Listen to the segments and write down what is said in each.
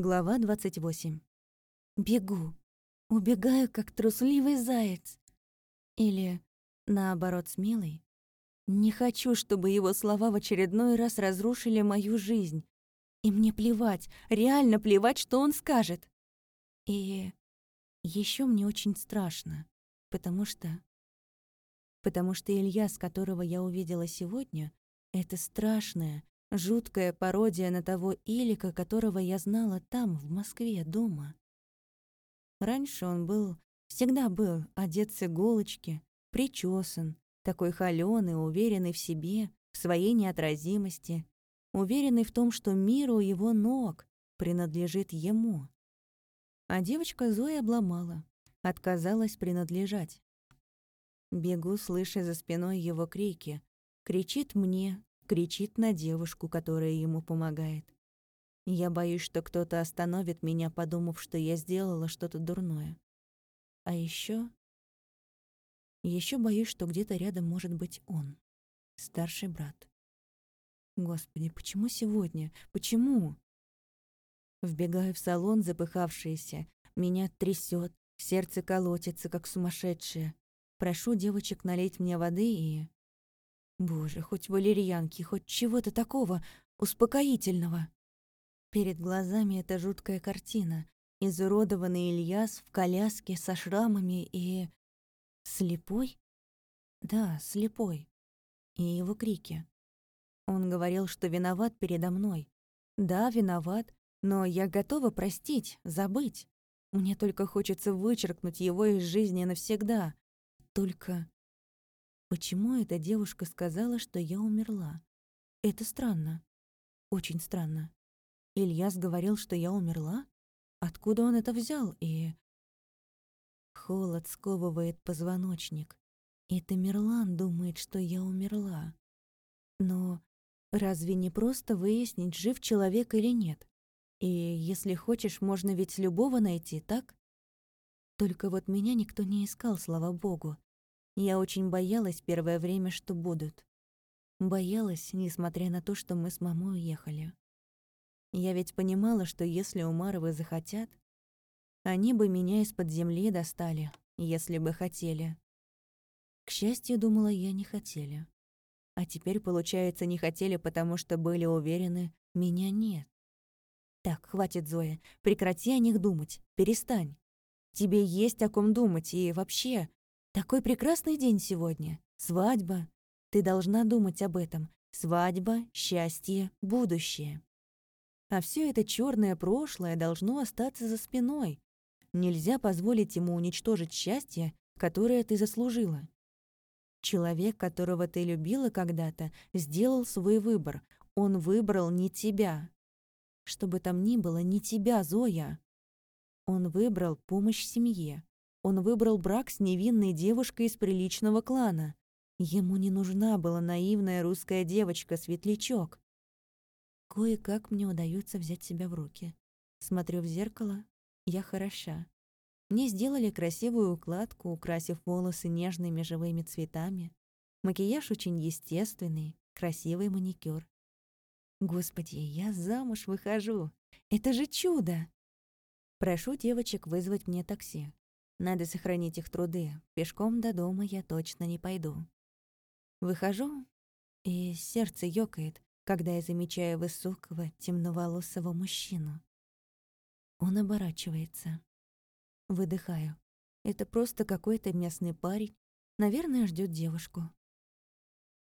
Глава 28. Бегу. Убегаю, как трусливый заяц. Или, наоборот, смелый. Не хочу, чтобы его слова в очередной раз разрушили мою жизнь. И мне плевать, реально плевать, что он скажет. И еще мне очень страшно, потому что... Потому что Ильяс, которого я увидела сегодня, это страшная, Жуткая пародия на того Илика, которого я знала там, в Москве, дома. Раньше он был, всегда был, одет с иголочки, причесан, такой холёный, уверенный в себе, в своей неотразимости, уверенный в том, что мир у его ног принадлежит ему. А девочка Зоя обломала, отказалась принадлежать. Бегу, слыша за спиной его крики. Кричит мне, кричит на девушку, которая ему помогает. Я боюсь, что кто-то остановит меня, подумав, что я сделала что-то дурное. А еще, еще боюсь, что где-то рядом может быть он, старший брат. Господи, почему сегодня? Почему? Вбегаю в салон, запыхавшаяся. Меня трясет, сердце колотится, как сумасшедшее. Прошу девочек налить мне воды и... Боже, хоть валерьянки, хоть чего-то такого успокоительного. Перед глазами эта жуткая картина. Изуродованный Ильяс в коляске со шрамами и... Слепой? Да, слепой. И его крики. Он говорил, что виноват передо мной. Да, виноват, но я готова простить, забыть. Мне только хочется вычеркнуть его из жизни навсегда. Только Почему эта девушка сказала, что я умерла? Это странно. Очень странно. Ильяс говорил, что я умерла? Откуда он это взял? И... Холод сковывает позвоночник. И Тамерлан думает, что я умерла. Но разве не просто выяснить, жив человек или нет? И если хочешь, можно ведь любого найти, так? Только вот меня никто не искал, слава богу. Я очень боялась первое время, что будут. Боялась, несмотря на то, что мы с мамой уехали. Я ведь понимала, что если Умаровы захотят, они бы меня из-под земли достали, если бы хотели. К счастью, думала я, не хотели. А теперь, получается, не хотели, потому что были уверены, меня нет. Так, хватит, Зоя, прекрати о них думать, перестань. Тебе есть о ком думать, и вообще, такой прекрасный день сегодня. Свадьба. Ты должна думать об этом. Свадьба, счастье, будущее. А все это черное прошлое должно остаться за спиной. Нельзя позволить ему уничтожить счастье, которое ты заслужила. Человек, которого ты любила когда-то, сделал свой выбор. Он выбрал не тебя. Что бы там ни было, не тебя, Зоя. Он выбрал помощь семье. Он выбрал брак с невинной девушкой из приличного клана. Ему не нужна была наивная русская девочка-светлячок. Кое-как мне удается взять себя в руки. Смотрю в зеркало, я хороша. Мне сделали красивую укладку, украсив волосы нежными живыми цветами. Макияж очень естественный, красивый маникюр. Господи, я замуж выхожу. Это же чудо! Прошу девочек вызвать мне такси. Надо сохранить их труды. Пешком до дома я точно не пойду. Выхожу, и сердце ёкает, когда я замечаю высокого, темноволосого мужчину. Он оборачивается. Выдыхаю. Это просто какой-то местный парень. Наверное, ждет девушку.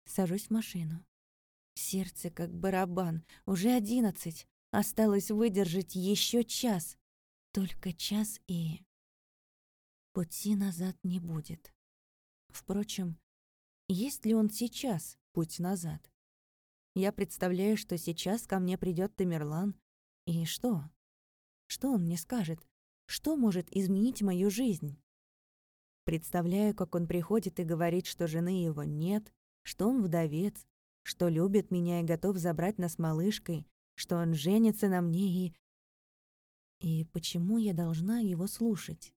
Сажусь в машину. Сердце как барабан. Уже одиннадцать. Осталось выдержать еще час. Только час и... Пути назад не будет. Впрочем, есть ли он сейчас путь назад? Я представляю, что сейчас ко мне придет Тамерлан. И что? Что он мне скажет? Что может изменить мою жизнь? Представляю, как он приходит и говорит, что жены его нет, что он вдовец, что любит меня и готов забрать нас малышкой, что он женится на мне и... И почему я должна его слушать?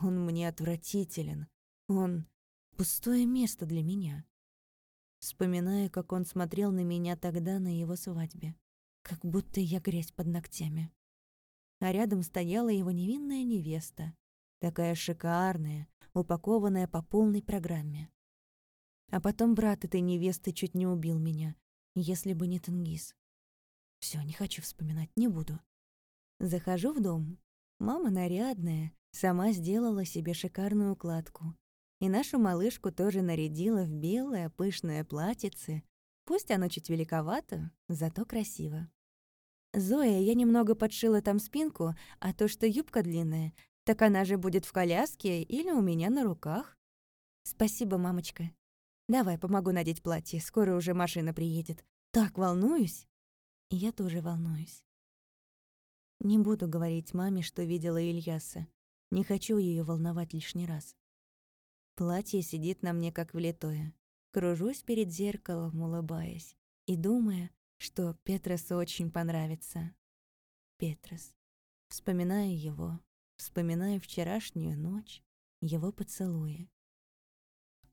Он мне отвратителен. Он пустое место для меня. Вспоминаю, как он смотрел на меня тогда на его свадьбе. Как будто я грязь под ногтями. а рядом стояла его невинная невеста, такая шикарная, упакованная по полной программе. А потом брат этой невесты чуть не убил меня, если бы не Тенгиз. Все, не хочу вспоминать, не буду. Захожу в дом. Мама нарядная, сама сделала себе шикарную укладку. И нашу малышку тоже нарядила в белое пышное платьице. Пусть оно чуть великовато, зато красиво. «Зоя, я немного подшила там спинку, а то, что юбка длинная, так она же будет в коляске или у меня на руках». «Спасибо, мамочка. Давай, помогу надеть платье, скоро уже машина приедет. Так волнуюсь». Я тоже волнуюсь. Не буду говорить маме, что видела Ильяса. Не хочу ее волновать лишний раз. Платье сидит на мне как влитое. Кружусь перед зеркалом, улыбаясь, и думая, что Петросу очень понравится. Петрос. Вспоминаю его, вспоминаю вчерашнюю ночь, его поцелуи.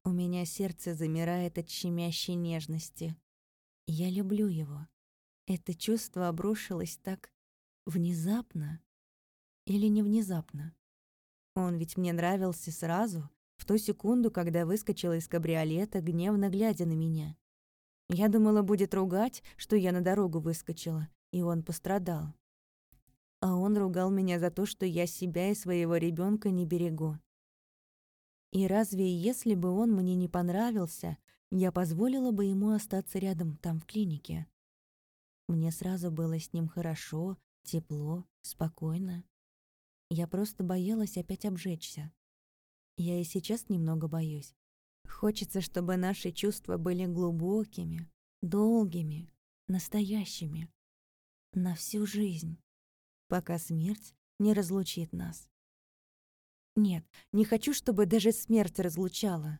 У меня сердце замирает от щемящей нежности. Я люблю его. Это чувство обрушилось так внезапно или не внезапно. Он ведь мне нравился сразу, в ту секунду, когда выскочила из кабриолета, гневно глядя на меня. Я думала, будет ругать, что я на дорогу выскочила, и он пострадал. А он ругал меня за то, что я себя и своего ребенка не берегу. И разве если бы он мне не понравился, я позволила бы ему остаться рядом там в клинике? Мне сразу было с ним хорошо, тепло, спокойно. Я просто боялась опять обжечься. Я и сейчас немного боюсь. Хочется, чтобы наши чувства были глубокими, долгими, настоящими. На всю жизнь, пока смерть не разлучит нас. Нет, не хочу, чтобы даже смерть разлучала.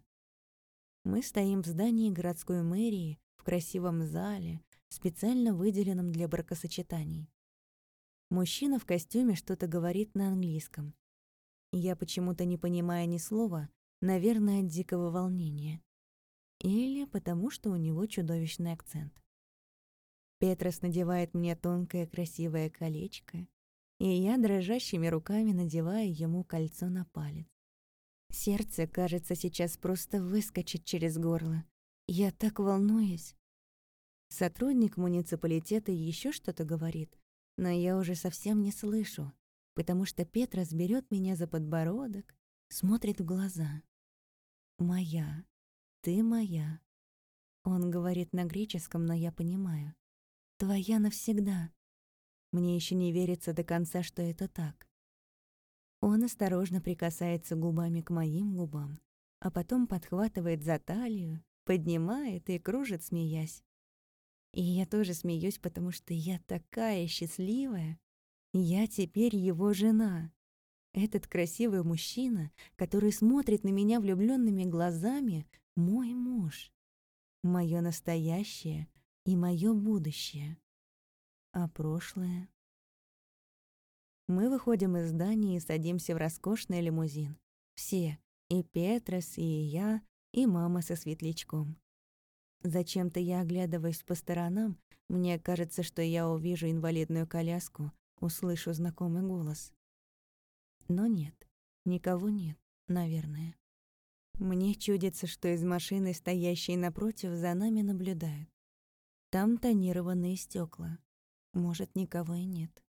Мы стоим в здании городской мэрии, в красивом зале, специально выделенном для бракосочетаний. Мужчина в костюме что-то говорит на английском. Я почему-то не понимаю ни слова, Наверное, от дикого волнения. Или потому, что у него чудовищный акцент. Петрос надевает мне тонкое красивое колечко, и я дрожащими руками надеваю ему кольцо на палец. Сердце, кажется, сейчас просто выскочит через горло. Я так волнуюсь. Сотрудник муниципалитета еще что-то говорит, но я уже совсем не слышу, потому что Петрос берет меня за подбородок, смотрит в глаза. «Моя, ты моя». Он говорит на греческом, но я понимаю. «Твоя навсегда». Мне еще не верится до конца, что это так. Он осторожно прикасается губами к моим губам, а потом подхватывает за талию, поднимает и кружит, смеясь. И я тоже смеюсь, потому что я такая счастливая. Я теперь его жена. Этот красивый мужчина, который смотрит на меня влюбленными глазами, мой муж. Мое настоящее и мое будущее. А прошлое? Мы выходим из здания и садимся в роскошный лимузин. Все, и Петрос, и я, и мама со светлячком. Зачем-то я оглядываюсь по сторонам, мне кажется, что я увижу инвалидную коляску, услышу знакомый голос. Но нет, никого нет, наверное. Мне чудится, что из машины, стоящей напротив, за нами наблюдают. Там тонированные стекла. Может, никого и нет.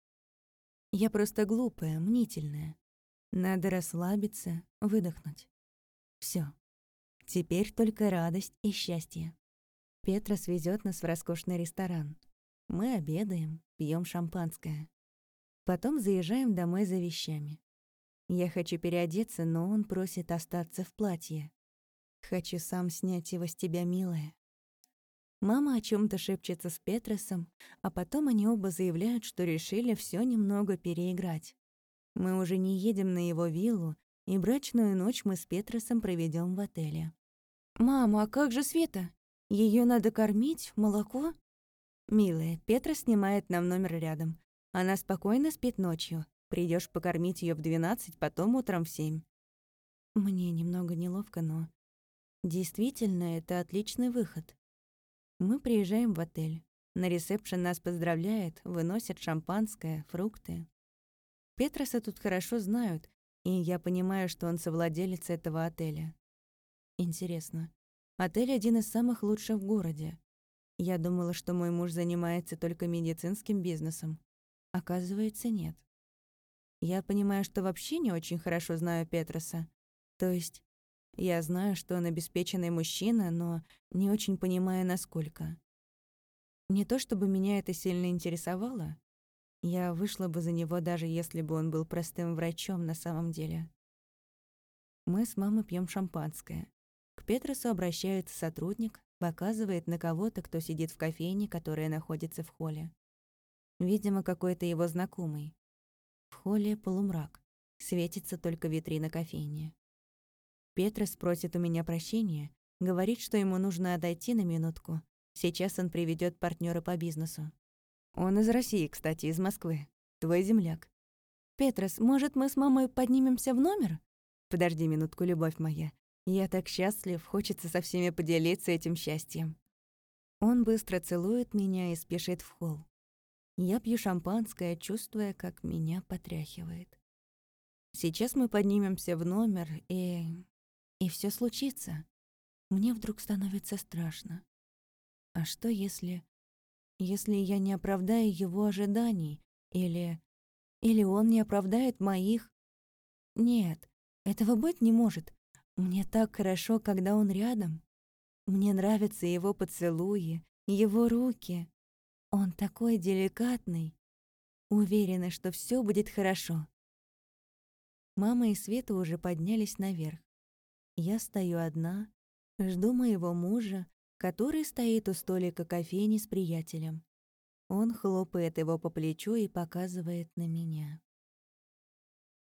Я просто глупая, мнительная. Надо расслабиться, выдохнуть. Все. Теперь только радость и счастье. Петра свезет нас в роскошный ресторан. Мы обедаем, пьем шампанское. Потом заезжаем домой за вещами. Я хочу переодеться, но он просит остаться в платье. Хочу сам снять его с тебя, милая. Мама о чем то шепчется с Петросом, а потом они оба заявляют, что решили все немного переиграть. Мы уже не едем на его виллу, и брачную ночь мы с Петросом проведем в отеле. «Мама, а как же Света? Ее надо кормить, молоко?» «Милая, Петра снимает нам номер рядом. Она спокойно спит ночью. Придешь покормить ее в двенадцать, потом утром в семь. Мне немного неловко, но... Действительно, это отличный выход. Мы приезжаем в отель. На ресепшн нас поздравляет, выносят шампанское, фрукты. Петроса тут хорошо знают, и я понимаю, что он совладелец этого отеля. Интересно, отель один из самых лучших в городе. Я думала, что мой муж занимается только медицинским бизнесом. Оказывается, нет. Я понимаю, что вообще не очень хорошо знаю Петроса. То есть, я знаю, что он обеспеченный мужчина, но не очень понимаю, насколько. Не то чтобы меня это сильно интересовало. Я вышла бы за него, даже если бы он был простым врачом на самом деле. Мы с мамой пьем шампанское. К Петросу обращается сотрудник, показывает на кого-то, кто сидит в кофейне, которая находится в холле. Видимо, какой-то его знакомый. В холле полумрак. Светится только витрина кофейни. Петрос просит у меня прощения, говорит, что ему нужно отойти на минутку. Сейчас он приведет партнера по бизнесу. Он из России, кстати, из Москвы. Твой земляк. Петрос, может, мы с мамой поднимемся в номер? Подожди минутку, любовь моя. Я так счастлив, хочется со всеми поделиться этим счастьем. Он быстро целует меня и спешит в холл. Я пью шампанское, чувствуя, как меня потряхивает. Сейчас мы поднимемся в номер, и и все случится. Мне вдруг становится страшно. А что если... Если я не оправдаю его ожиданий? Или... Или он не оправдает моих? Нет, этого быть не может. Мне так хорошо, когда он рядом. Мне нравятся его поцелуи, его руки. Он такой деликатный. Уверена, что все будет хорошо. Мама и Света уже поднялись наверх. Я стою одна, жду моего мужа, который стоит у столика кофейни с приятелем. Он хлопает его по плечу и показывает на меня.